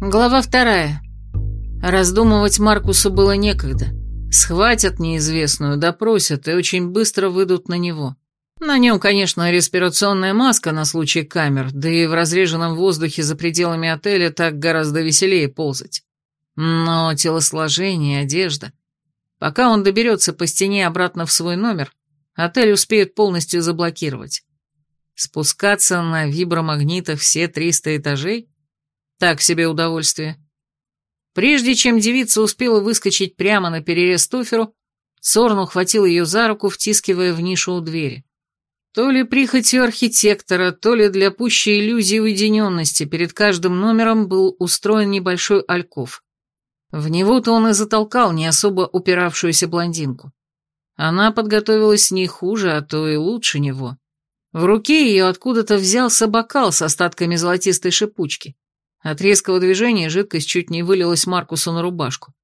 Глава вторая. Раздумывать Маркусу было некогда. Схватят неизвестную, допросят и очень быстро выйдут на него. На нем, конечно, респирационная маска на случай камер, да и в разреженном воздухе за пределами отеля так гораздо веселее ползать. Но телосложение, одежда... Пока он доберется по стене обратно в свой номер, отель успеют полностью заблокировать. Спускаться на вибромагнитах все 300 этажей? Так себе удовольствие. Прежде чем девица успела выскочить прямо на перерез Туферу, Сорн ухватил ее за руку, втискивая в нишу у двери. То ли прихотью архитектора, то ли для пущей иллюзии уединенности перед каждым номером был устроен небольшой альков. В него-то он и затолкал не особо упиравшуюся блондинку. Она подготовилась не хуже, а то и лучше него. В руке ее откуда-то взялся бокал с остатками золотистой шипучки. От резкого движения жидкость чуть не вылилась Маркусу на рубашку.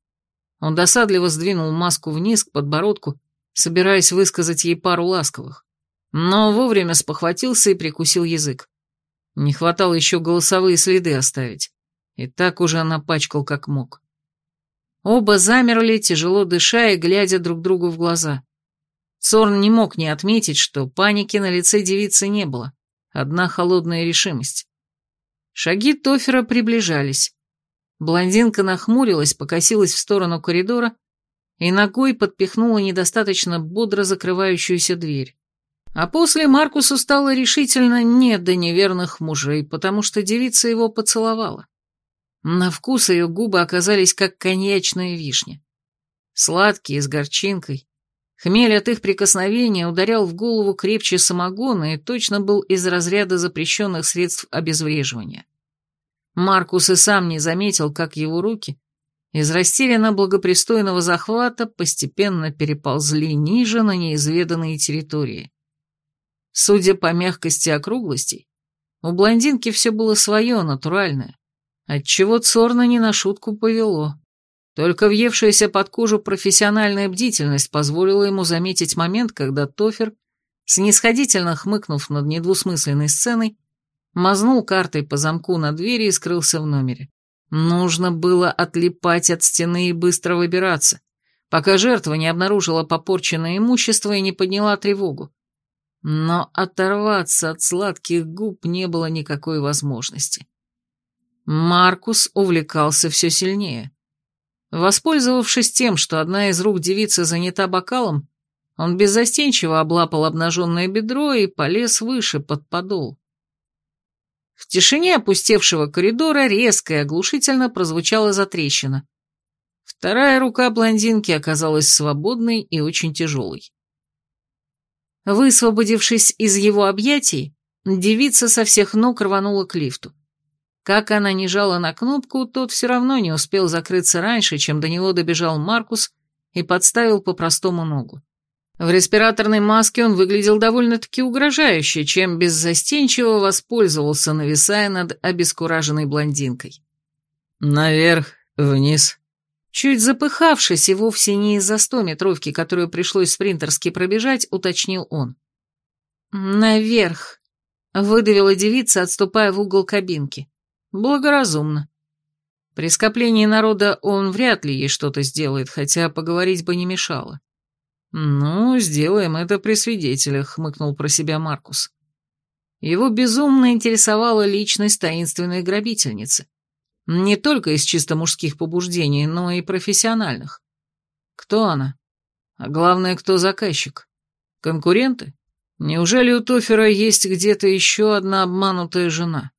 Он досадливо сдвинул маску вниз к подбородку, собираясь высказать ей пару ласковых. Но вовремя спохватился и прикусил язык. Не хватало еще голосовые следы оставить. И так уже напачкал как мог. Оба замерли, тяжело дыша и глядя друг другу в глаза. Сорн не мог не отметить, что паники на лице девицы не было. Одна холодная решимость. Шаги Тофера приближались. Блондинка нахмурилась, покосилась в сторону коридора и ногой подпихнула недостаточно бодро закрывающуюся дверь. А после Маркусу стало решительно не до неверных мужей, потому что девица его поцеловала. На вкус ее губы оказались как коньячная вишня. Сладкие, с горчинкой, Хмель от их прикосновения ударял в голову крепче самогона и точно был из разряда запрещенных средств обезвреживания. Маркус и сам не заметил, как его руки из растерянно благопристойного захвата постепенно переползли ниже на неизведанные территории. Судя по мягкости округлостей, у блондинки все было свое, натуральное, отчего Цорна не на шутку повело. Только въевшаяся под кожу профессиональная бдительность позволила ему заметить момент, когда Тофер, снисходительно хмыкнув над недвусмысленной сценой, мазнул картой по замку на двери и скрылся в номере. Нужно было отлипать от стены и быстро выбираться, пока жертва не обнаружила попорченное имущество и не подняла тревогу. Но оторваться от сладких губ не было никакой возможности. Маркус увлекался все сильнее. Воспользовавшись тем, что одна из рук девицы занята бокалом, он беззастенчиво облапал обнаженное бедро и полез выше, под подол. В тишине опустевшего коридора резко и оглушительно прозвучала затрещина. Вторая рука блондинки оказалась свободной и очень тяжелой. Высвободившись из его объятий, девица со всех ног рванула к лифту. Как она не жала на кнопку, тот все равно не успел закрыться раньше, чем до него добежал Маркус и подставил по-простому ногу. В респираторной маске он выглядел довольно-таки угрожающе, чем беззастенчиво воспользовался, нависая над обескураженной блондинкой. «Наверх, вниз». Чуть запыхавшись и вовсе не из-за стометровки, которую пришлось спринтерски пробежать, уточнил он. «Наверх», — выдавила девица, отступая в угол кабинки. Благоразумно. При скоплении народа он вряд ли ей что-то сделает, хотя поговорить бы не мешало. «Ну, сделаем это при свидетелях», — хмыкнул про себя Маркус. Его безумно интересовала личность таинственной грабительницы. Не только из чисто мужских побуждений, но и профессиональных. Кто она? А главное, кто заказчик? Конкуренты? Неужели у Тофера есть где-то еще одна обманутая жена?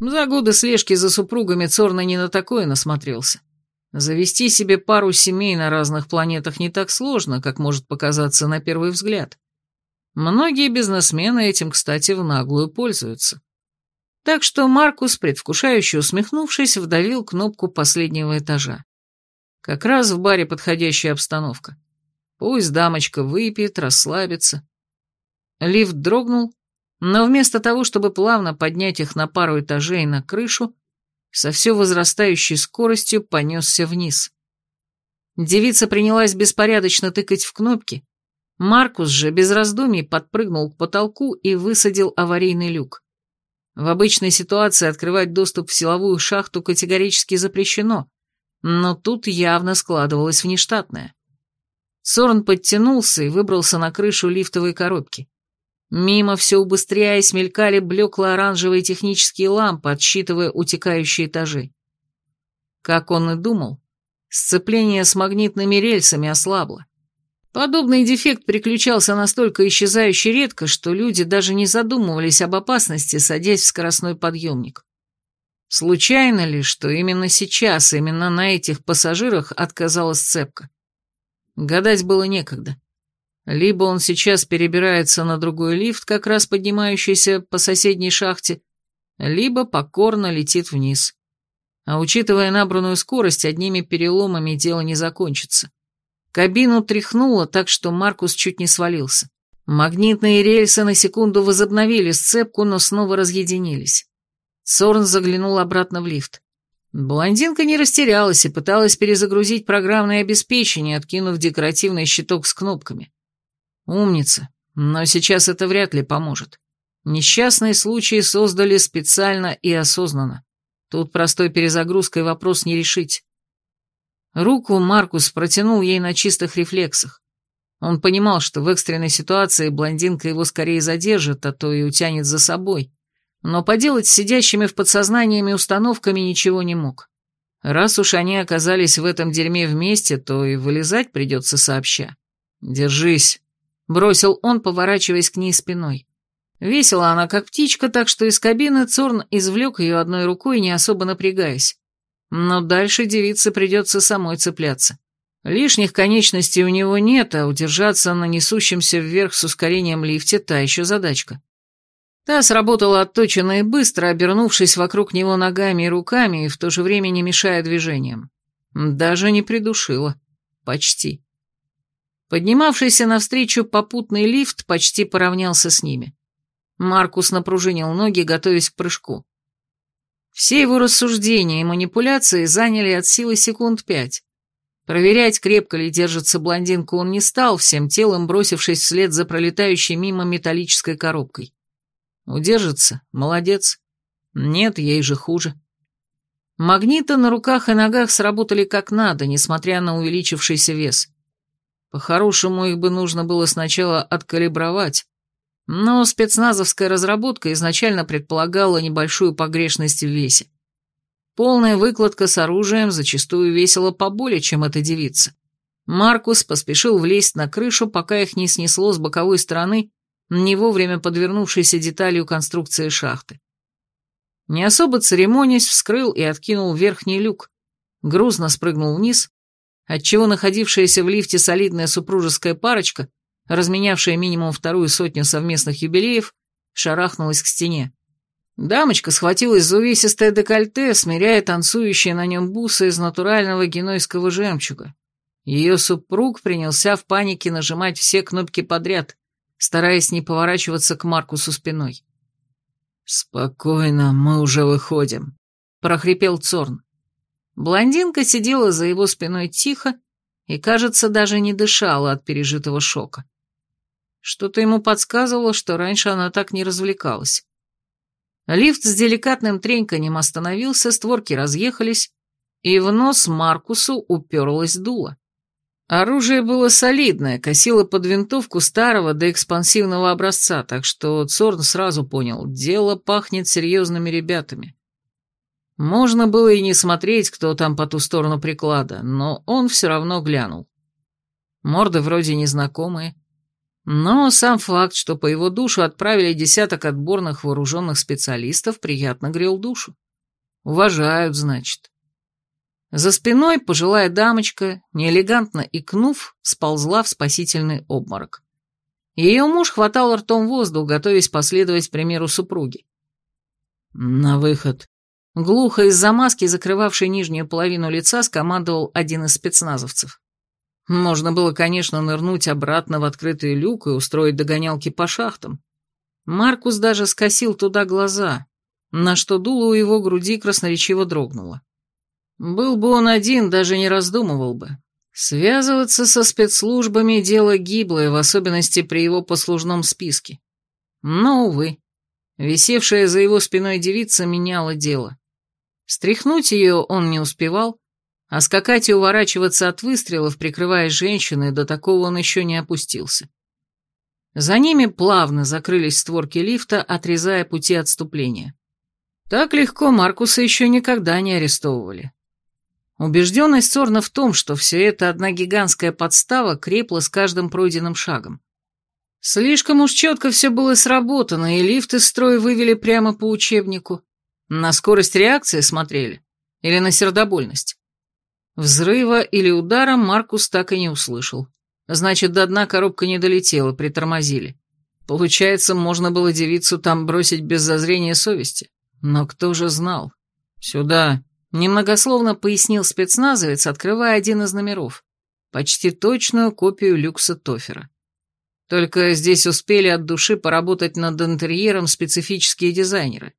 За годы слежки за супругами Цорна не на такое насмотрелся. Завести себе пару семей на разных планетах не так сложно, как может показаться на первый взгляд. Многие бизнесмены этим, кстати, в наглую пользуются. Так что Маркус, предвкушающе усмехнувшись, вдавил кнопку последнего этажа. Как раз в баре подходящая обстановка. Пусть дамочка выпьет, расслабится. Лифт дрогнул, но вместо того, чтобы плавно поднять их на пару этажей на крышу, со все возрастающей скоростью понесся вниз. Девица принялась беспорядочно тыкать в кнопки, Маркус же без раздумий подпрыгнул к потолку и высадил аварийный люк. В обычной ситуации открывать доступ в силовую шахту категорически запрещено, но тут явно складывалось внештатное. Сорн подтянулся и выбрался на крышу лифтовой коробки. Мимо все убыстряясь мелькали блекло-оранжевые технические лампы, отсчитывая утекающие этажи. Как он и думал, сцепление с магнитными рельсами ослабло. Подобный дефект приключался настолько исчезающе редко, что люди даже не задумывались об опасности, садясь в скоростной подъемник. Случайно ли, что именно сейчас, именно на этих пассажирах отказалась цепка? Гадать было некогда. Либо он сейчас перебирается на другой лифт, как раз поднимающийся по соседней шахте, либо покорно летит вниз. А учитывая набранную скорость, одними переломами дело не закончится. Кабину тряхнуло так, что Маркус чуть не свалился. Магнитные рельсы на секунду возобновили сцепку, но снова разъединились. Сорн заглянул обратно в лифт. Блондинка не растерялась и пыталась перезагрузить программное обеспечение, откинув декоративный щиток с кнопками. Умница, но сейчас это вряд ли поможет. Несчастные случаи создали специально и осознанно. Тут простой перезагрузкой вопрос не решить. Руку Маркус протянул ей на чистых рефлексах. Он понимал, что в экстренной ситуации блондинка его скорее задержит, а то и утянет за собой. Но поделать с сидящими в подсознаниями установками ничего не мог. Раз уж они оказались в этом дерьме вместе, то и вылезать придется сообща. «Держись», Бросил он, поворачиваясь к ней спиной. Весила она, как птичка, так что из кабины Цорн извлек ее одной рукой, не особо напрягаясь. Но дальше девице придется самой цепляться. Лишних конечностей у него нет, а удержаться на несущемся вверх с ускорением лифте та еще задачка. Та сработала отточенно и быстро, обернувшись вокруг него ногами и руками, и в то же время не мешая движениям. Даже не придушила. Почти. Поднимавшийся навстречу попутный лифт почти поравнялся с ними. Маркус напружинил ноги, готовясь к прыжку. Все его рассуждения и манипуляции заняли от силы секунд пять. Проверять, крепко ли держится блондинка, он не стал, всем телом бросившись вслед за пролетающей мимо металлической коробкой. Удержится? Молодец. Нет, ей же хуже. Магниты на руках и ногах сработали как надо, несмотря на увеличившийся вес. По-хорошему, их бы нужно было сначала откалибровать, но спецназовская разработка изначально предполагала небольшую погрешность в весе. Полная выкладка с оружием зачастую весила поболее, чем эта девица. Маркус поспешил влезть на крышу, пока их не снесло с боковой стороны, не вовремя подвернувшейся деталью конструкции шахты. Не особо церемонясь, вскрыл и откинул верхний люк, грузно спрыгнул вниз отчего находившаяся в лифте солидная супружеская парочка, разменявшая минимум вторую сотню совместных юбилеев, шарахнулась к стене. Дамочка схватилась за увесистое декольте, смиряя танцующие на нем бусы из натурального генойского жемчуга. Ее супруг принялся в панике нажимать все кнопки подряд, стараясь не поворачиваться к Маркусу спиной. «Спокойно, мы уже выходим», — прохрипел Цорн. Блондинка сидела за его спиной тихо и, кажется, даже не дышала от пережитого шока. Что-то ему подсказывало, что раньше она так не развлекалась. Лифт с деликатным треньканем остановился, створки разъехались, и в нос Маркусу уперлась дуло. Оружие было солидное, косило под винтовку старого до экспансивного образца, так что Цорн сразу понял, дело пахнет серьезными ребятами. Можно было и не смотреть, кто там по ту сторону приклада, но он все равно глянул. Морды вроде незнакомые. Но сам факт, что по его душу отправили десяток отборных вооруженных специалистов, приятно грел душу. Уважают, значит. За спиной пожилая дамочка, неэлегантно икнув, сползла в спасительный обморок. Ее муж хватал ртом воздух, готовясь последовать примеру супруги. «На выход», Глухо из-за маски, закрывавшей нижнюю половину лица, скомандовал один из спецназовцев. Можно было, конечно, нырнуть обратно в открытый люк и устроить догонялки по шахтам. Маркус даже скосил туда глаза, на что дуло у его груди красноречиво дрогнуло. Был бы он один, даже не раздумывал бы. Связываться со спецслужбами – дело гиблое, в особенности при его послужном списке. Но, увы, Висевшая за его спиной девица меняла дело. Стряхнуть ее он не успевал, а скакать и уворачиваться от выстрелов, прикрывая женщины, до такого он еще не опустился. За ними плавно закрылись створки лифта, отрезая пути отступления. Так легко Маркуса еще никогда не арестовывали. Убежденность Сорна в том, что все это одна гигантская подстава, крепла с каждым пройденным шагом. Слишком уж четко все было сработано, и лифт из строя вывели прямо по учебнику. На скорость реакции смотрели? Или на сердобольность? Взрыва или удара Маркус так и не услышал. Значит, до дна коробка не долетела, притормозили. Получается, можно было девицу там бросить без зазрения совести. Но кто же знал? Сюда. Немногословно пояснил спецназовец, открывая один из номеров. Почти точную копию люкса Тофера. Только здесь успели от души поработать над интерьером специфические дизайнеры.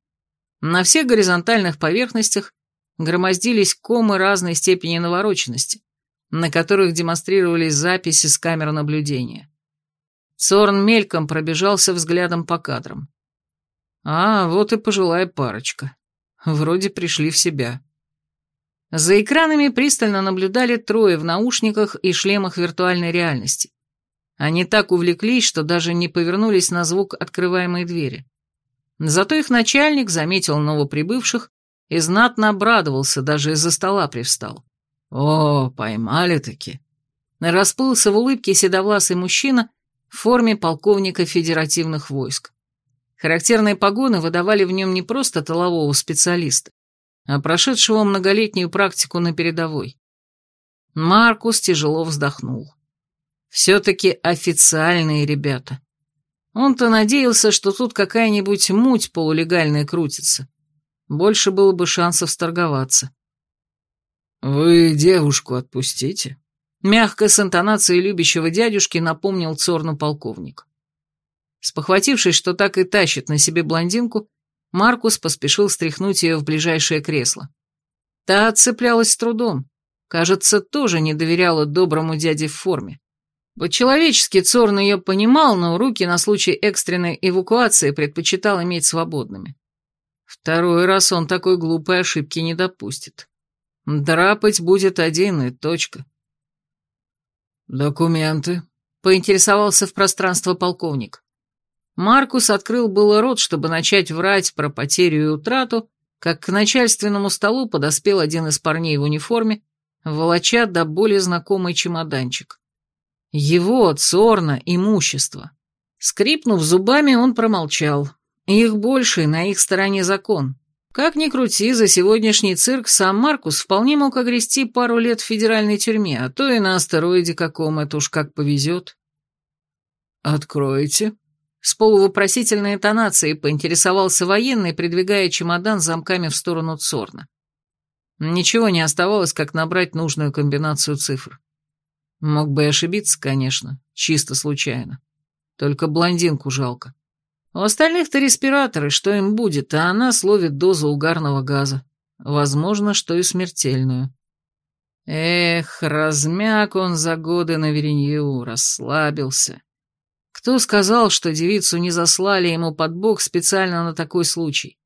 На всех горизонтальных поверхностях громоздились комы разной степени навороченности, на которых демонстрировались записи с камер наблюдения. Цорн мельком пробежался взглядом по кадрам. А, вот и пожилая парочка. Вроде пришли в себя. За экранами пристально наблюдали трое в наушниках и шлемах виртуальной реальности. Они так увлеклись, что даже не повернулись на звук открываемой двери. Зато их начальник заметил новоприбывших и знатно обрадовался, даже из-за стола привстал. «О, поймали-таки!» Расплылся в улыбке седовласый мужчина в форме полковника федеративных войск. Характерные погоны выдавали в нем не просто тылового специалиста, а прошедшего многолетнюю практику на передовой. Маркус тяжело вздохнул. Все-таки официальные ребята. Он-то надеялся, что тут какая-нибудь муть полулегальная крутится. Больше было бы шансов сторговаться. «Вы девушку отпустите?» Мягко с интонацией любящего дядюшки напомнил Цорну полковник. Спохватившись, что так и тащит на себе блондинку, Маркус поспешил стряхнуть ее в ближайшее кресло. Та отцеплялась с трудом. Кажется, тоже не доверяла доброму дяде в форме. По-человечески Цорн ее понимал, но руки на случай экстренной эвакуации предпочитал иметь свободными. Второй раз он такой глупой ошибки не допустит. Драпать будет один и точка. «Документы», — поинтересовался в пространство полковник. Маркус открыл было рот, чтобы начать врать про потерю и утрату, как к начальственному столу подоспел один из парней в униформе, волоча до боли знакомый чемоданчик. Его, Цорна, имущество. Скрипнув зубами, он промолчал. Их больше, на их стороне закон. Как ни крути, за сегодняшний цирк сам Маркус вполне мог огрести пару лет в федеральной тюрьме, а то и на астероиде каком, это уж как повезет. «Откройте», с полувопросительной интонацией поинтересовался военный, придвигая чемодан замками в сторону Цорна. Ничего не оставалось, как набрать нужную комбинацию цифр. Мог бы и ошибиться, конечно, чисто случайно. Только блондинку жалко. У остальных-то респираторы, что им будет, а она словит дозу угарного газа. Возможно, что и смертельную. Эх, размяк он за годы на Веренью, расслабился. Кто сказал, что девицу не заслали ему под бок специально на такой случай?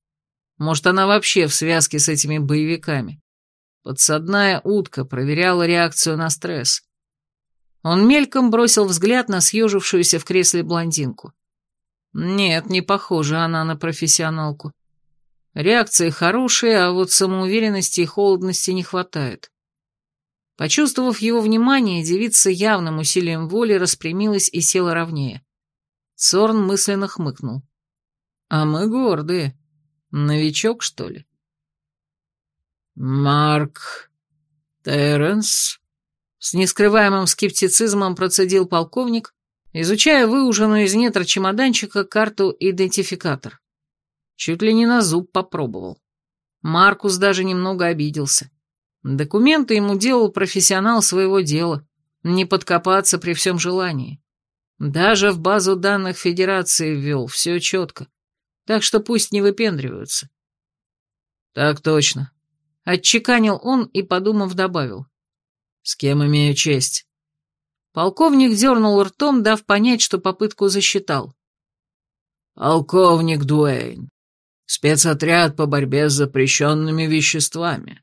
Может, она вообще в связке с этими боевиками? Подсадная утка проверяла реакцию на стресс. Он мельком бросил взгляд на съежившуюся в кресле блондинку. Нет, не похожа она на профессионалку. Реакции хорошие, а вот самоуверенности и холодности не хватает. Почувствовав его внимание, девица явным усилием воли распрямилась и села ровнее. Цорн мысленно хмыкнул. «А мы гордые. Новичок, что ли?» «Марк Терренс?» С нескрываемым скептицизмом процедил полковник, изучая выуженную из нетра чемоданчика карту-идентификатор. Чуть ли не на зуб попробовал. Маркус даже немного обиделся. Документы ему делал профессионал своего дела, не подкопаться при всем желании. Даже в базу данных Федерации ввел, все четко. Так что пусть не выпендриваются. Так точно. Отчеканил он и, подумав, добавил. С кем имею честь? Полковник дернул ртом, дав понять, что попытку засчитал. полковник Дуэйн. Спецотряд по борьбе с запрещенными веществами».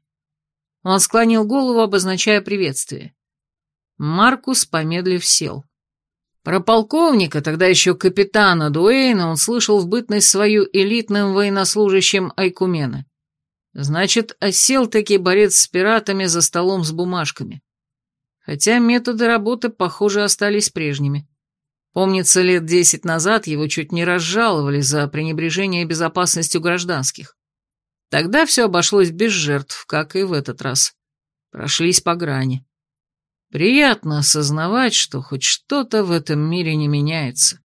Он склонил голову, обозначая приветствие. Маркус, помедлив, сел. Про полковника, тогда еще капитана Дуэйна, он слышал в бытность свою элитным военнослужащим Айкумена. Значит, осел-таки борец с пиратами за столом с бумажками. Хотя методы работы, похоже, остались прежними. Помнится, лет десять назад его чуть не разжаловали за пренебрежение безопасностью гражданских. Тогда все обошлось без жертв, как и в этот раз. Прошлись по грани. Приятно осознавать, что хоть что-то в этом мире не меняется.